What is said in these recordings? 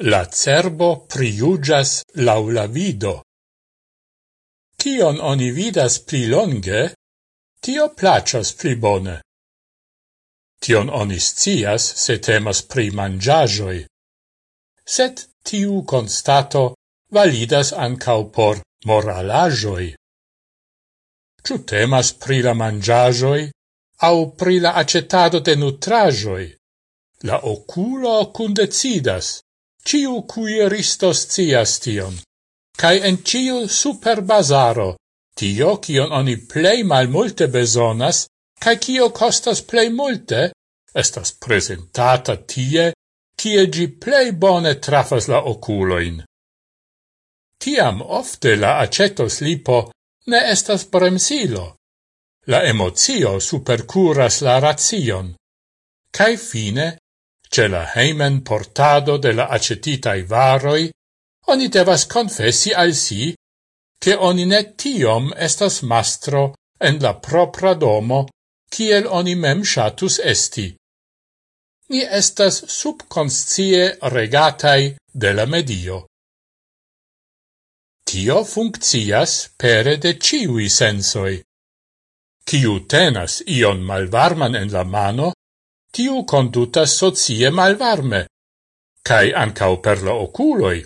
La cerbo priugias laula vido. Cion oni vidas pli longe, tio placas pli bone. Tion oni scias se temas pri mangiagioi. Set tiu constato validas ancau por moralagioi. Ciu temas pri la mangiagioi au pri la acetado de nutrajoi? la oculo cundecidas ciu cuiristo scias tion, cae en ciu superbazaro, tio cion oni plei mal multe besonas, cae cio costas plei multe, estas presentata tie, cie gi plei bone trafas la oculoin. Tiam ofte la acetos lipo ne estas bremsilo. La emozio supercuras la razion. Cai fine Ce la heimen portado de la acetitai varoi, oni devas confessi al si che oni ne tiom estas mastro en la propra domo, kiel oni mem shatus esti. Ni estas subconscie regatai de la medio. Tio funccias pere de ciui sensoi. Ciu tenas ion malvarman en la mano, tiu condutas socie malvarme, cae ancau per la oculoi.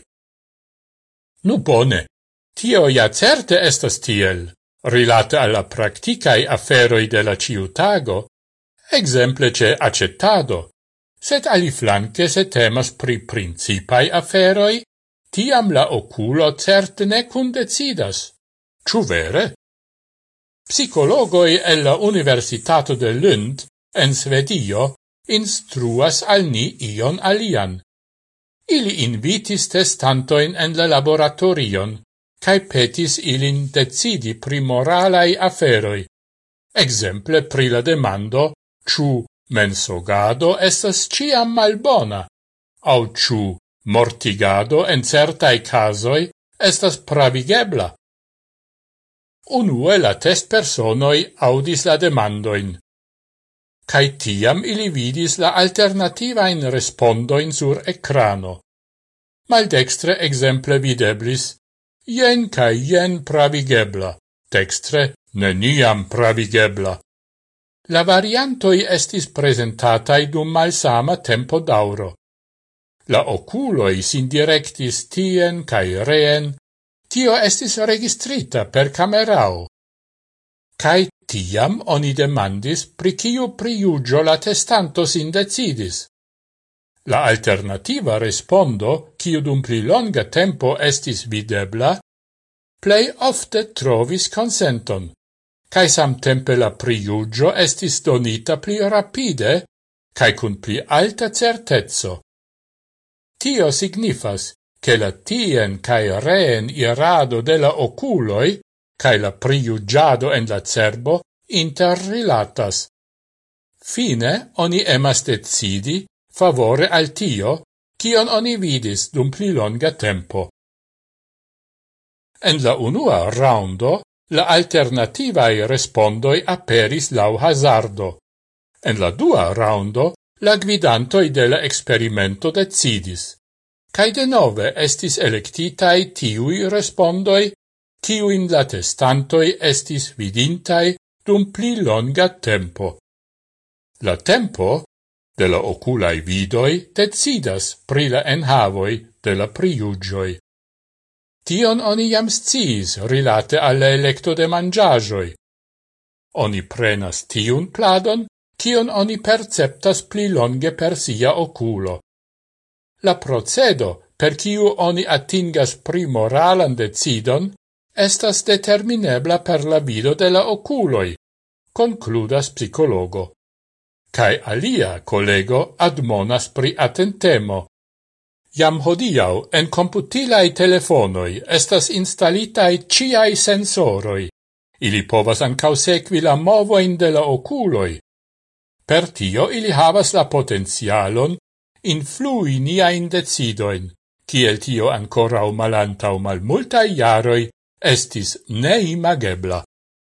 Nu bone, tio ja certe estas tiel, rilate alla practicae aferoi de la ciutago, exemple ce accettado, set aliflanque se temas pri principai aferoi, tiam la oculo certe ne decidas. Ciu vere? Psicologoi el la Universitato de Lund en Svedio instruas al ni ion alian. Ili invitis testantoin en la laboratorion, cae petis ilin decidi pri moralai aferoi, exemple pri la demando, ciu mensogado estas ciam malbona, au ciu mortigado en certai casoi estas pravigebla. Unue la test personoi audis la demandoin cae tiam ili vidis la respondo in sur ecrano. Maldextre exemple videblis, jen cae jen pravigebla, dextre neniam pravigebla. La variantoi estis presentatai dum malsama tempo dauro. La oculoi sindirectis tien cae reen, tio estis registrita per camerao. Cae Tiam oni demandis pri kiu priugio la testanto sin decidis. La alternativa respondo, kiu dum pli longa tempo estis videbla, plei ofte trovis consenton, cae samtempe la priugio estis donita pli rapide, cae cun pli alta certezzo. Tio signifas, che la tien cae reen irado de la oculoi cae la priugiado en la cerbo interrilatas. Fine oni emas decidi favore al tio, kion oni vidis dum pli longa tempo. En la unua raundo, la alternativae respondoi aperis lau hazardo. En la dua raundo, la gvidantoi de la experimento decidis. Cai de nove estis electitai tiui respondoi kiuin la testantoi estis vidintai dum pli longa tempo. La tempo de la oculai vidoi decidas pri la enhavoi de la priugioi. Tion oni jam sciis rilate alle electo de mangiagioi. Oni prenas tiun pladon, kion oni perceptas pli longe per sia oculo. La procedo per kiu oni atingas primoralan decidon estas determinebla per la vido de la oculoi, concludas psicologo. Cae alia collego admonas pri attentemo. Iam hodiau en computilae telefonoi estas instalitai ciai sensoroi. Ili povas ancau sequi la movoin de la oculoi. Per tio ili havas la potenzialon influi niain decidoin, kiel tio ancorau malantau mal multai jaroi estis neimagebla.